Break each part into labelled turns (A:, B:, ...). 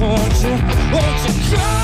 A: won't you, won't you cry?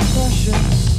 A: suppression